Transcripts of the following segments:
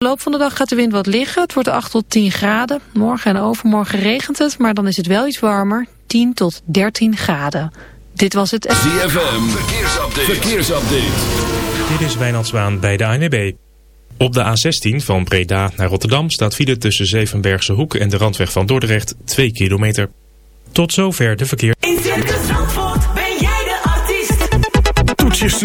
de loop van de dag gaat de wind wat liggen. Het wordt 8 tot 10 graden. Morgen en overmorgen regent het, maar dan is het wel iets warmer. 10 tot 13 graden. Dit was het... ZFM, verkeersupdate. verkeersupdate. Dit is Wijnand Zwaan bij de ANWB. Op de A16 van Breda naar Rotterdam staat file tussen Zevenbergse Hoek en de randweg van Dordrecht 2 kilometer. Tot zover de verkeer.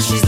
she's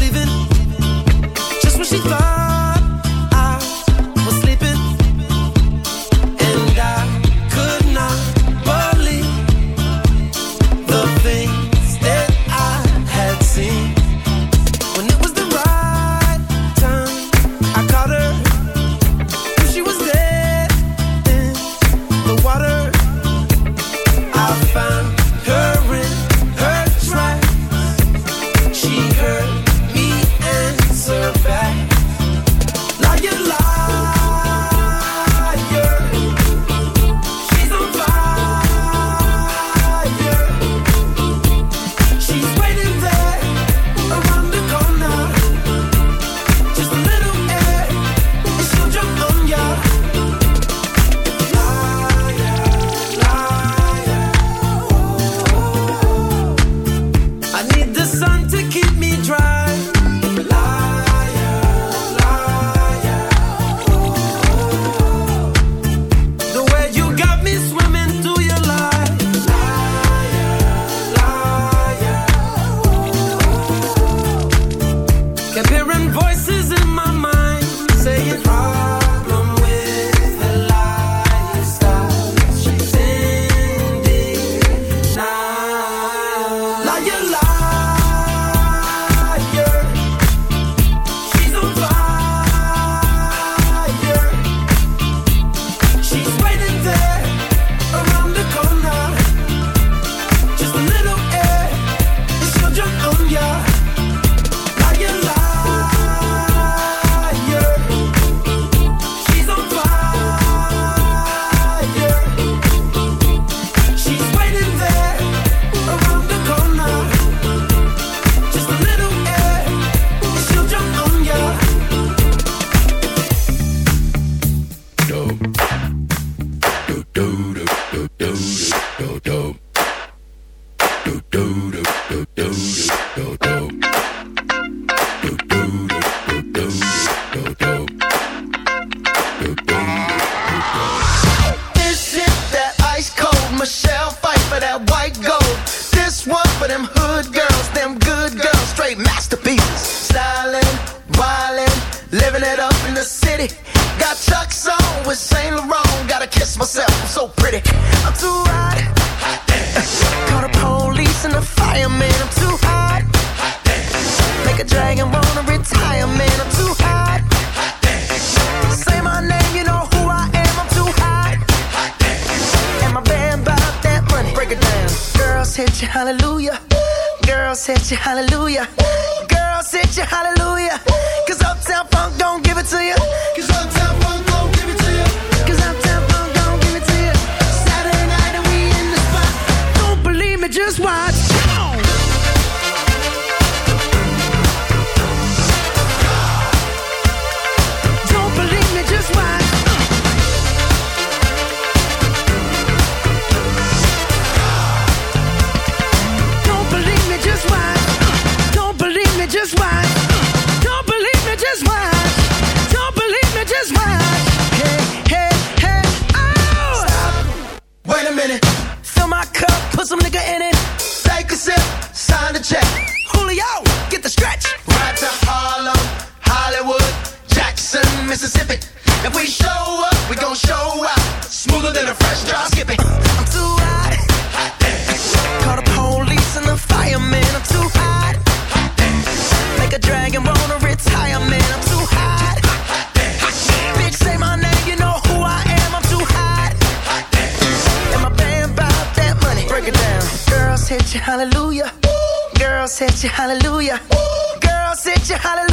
Mississippi. If we show up, we gon' show out. Smoother than a fresh drop. Skip it. I'm too hot. hot Call the police and the firemen. I'm too hot. hot Make a dragon on a retirement. I'm too hot. hot Bitch, say my name, you know who I am. I'm too hot. And my that money. Break it down. Girls hit you, hallelujah. Ooh. Girls hit you, hallelujah. Ooh. Girls hit you, hallelujah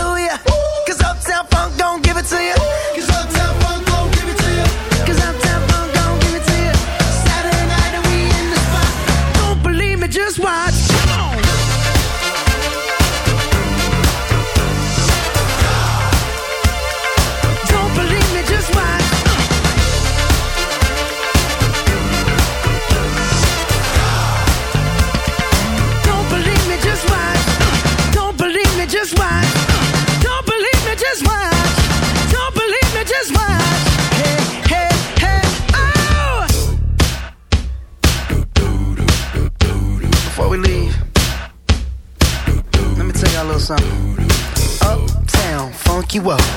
you up.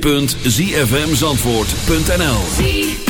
www.zfmzandvoort.nl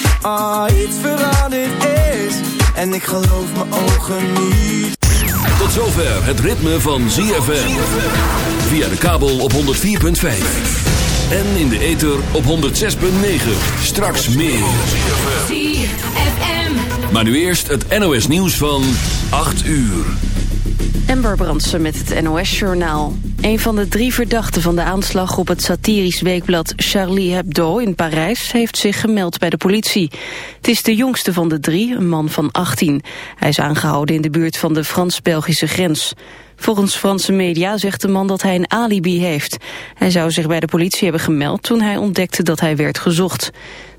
oh, iets veranderd is. En ik geloof mijn ogen niet. Tot zover het ritme van ZFM. Via de kabel op 104.5. En in de ether op 106.9. Straks meer. Maar nu eerst het NOS nieuws van 8 uur. Amber Brandsen met het NOS-journaal. Een van de drie verdachten van de aanslag op het satirisch weekblad Charlie Hebdo in Parijs heeft zich gemeld bij de politie. Het is de jongste van de drie, een man van 18. Hij is aangehouden in de buurt van de Frans-Belgische grens. Volgens Franse media zegt de man dat hij een alibi heeft. Hij zou zich bij de politie hebben gemeld toen hij ontdekte dat hij werd gezocht.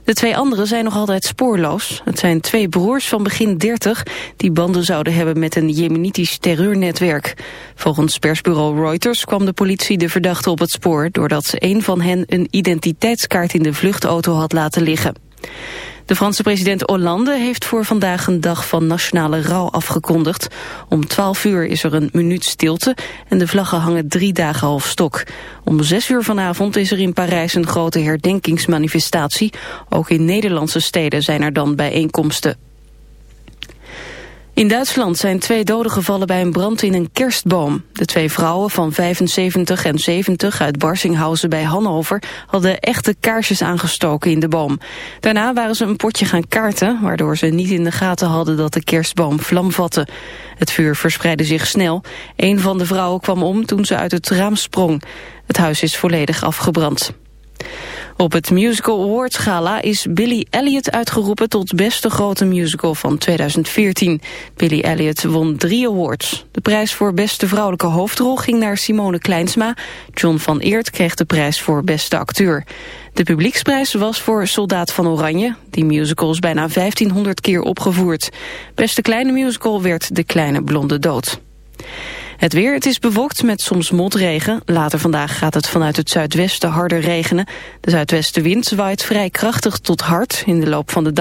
De twee anderen zijn nog altijd spoorloos. Het zijn twee broers van begin 30 die banden zouden hebben met een Jemenitisch terreurnetwerk. Volgens persbureau Reuters kwam de politie de verdachte op het spoor... doordat een van hen een identiteitskaart in de vluchtauto had laten liggen. De Franse president Hollande heeft voor vandaag een dag van nationale rouw afgekondigd. Om 12 uur is er een minuut stilte en de vlaggen hangen drie dagen half stok. Om 6 uur vanavond is er in Parijs een grote herdenkingsmanifestatie. Ook in Nederlandse steden zijn er dan bijeenkomsten. In Duitsland zijn twee doden gevallen bij een brand in een kerstboom. De twee vrouwen van 75 en 70 uit Barsinghausen bij Hannover... hadden echte kaarsjes aangestoken in de boom. Daarna waren ze een potje gaan kaarten... waardoor ze niet in de gaten hadden dat de kerstboom vlam vatte. Het vuur verspreidde zich snel. Een van de vrouwen kwam om toen ze uit het raam sprong. Het huis is volledig afgebrand. Op het Musical Awards Gala is Billy Elliot uitgeroepen tot beste grote musical van 2014. Billy Elliot won drie awards. De prijs voor beste vrouwelijke hoofdrol ging naar Simone Kleinsma. John van Eert kreeg de prijs voor beste acteur. De publieksprijs was voor Soldaat van Oranje. Die musical is bijna 1500 keer opgevoerd. Beste kleine musical werd De Kleine Blonde Dood. Het weer, het is bewolkt met soms motregen. Later vandaag gaat het vanuit het zuidwesten harder regenen. De zuidwestenwind waait vrij krachtig tot hard. In de loop van de dag